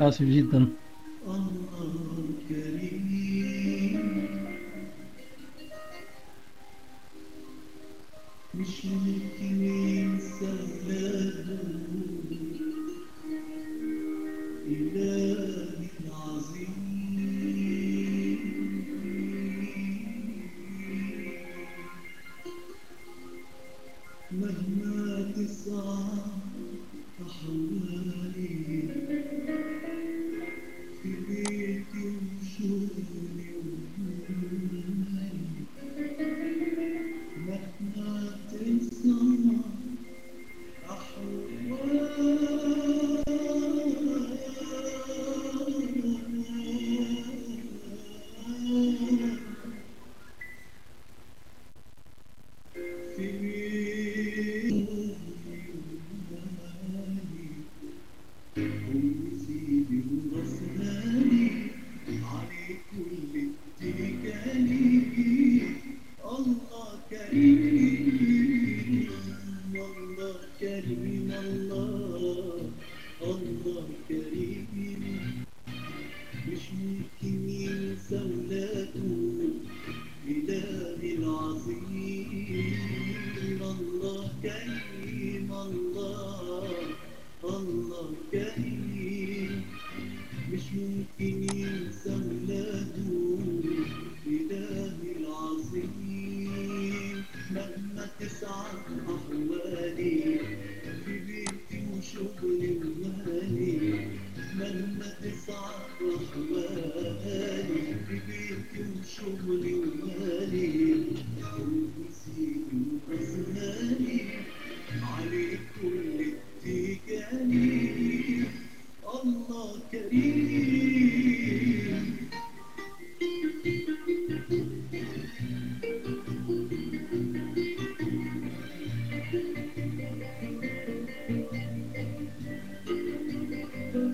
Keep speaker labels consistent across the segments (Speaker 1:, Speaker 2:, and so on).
Speaker 1: آسف جدا.
Speaker 2: الله كريم مش ممكن ينسى ولاده العظيم كريم الله كريم الله الله كريم مش ممكن ينسى ولاده إلهي العظيم مهما تصعب أحوالي في بيتي وشغلي ومالي مهما تصعب أحوالي في بيتي وشغلي ومالي ونسيتي وغسلاني عليك كل اتكالي الله. كريم لو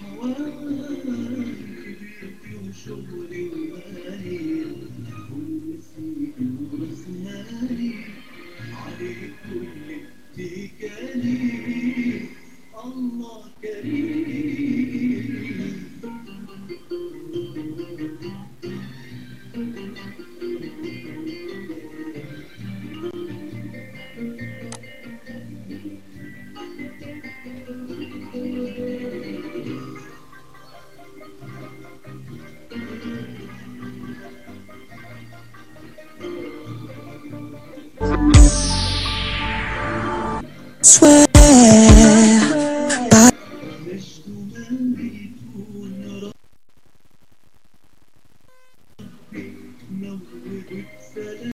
Speaker 2: تصعب أحوالي في بيتي وشغلي ومالي
Speaker 3: Swear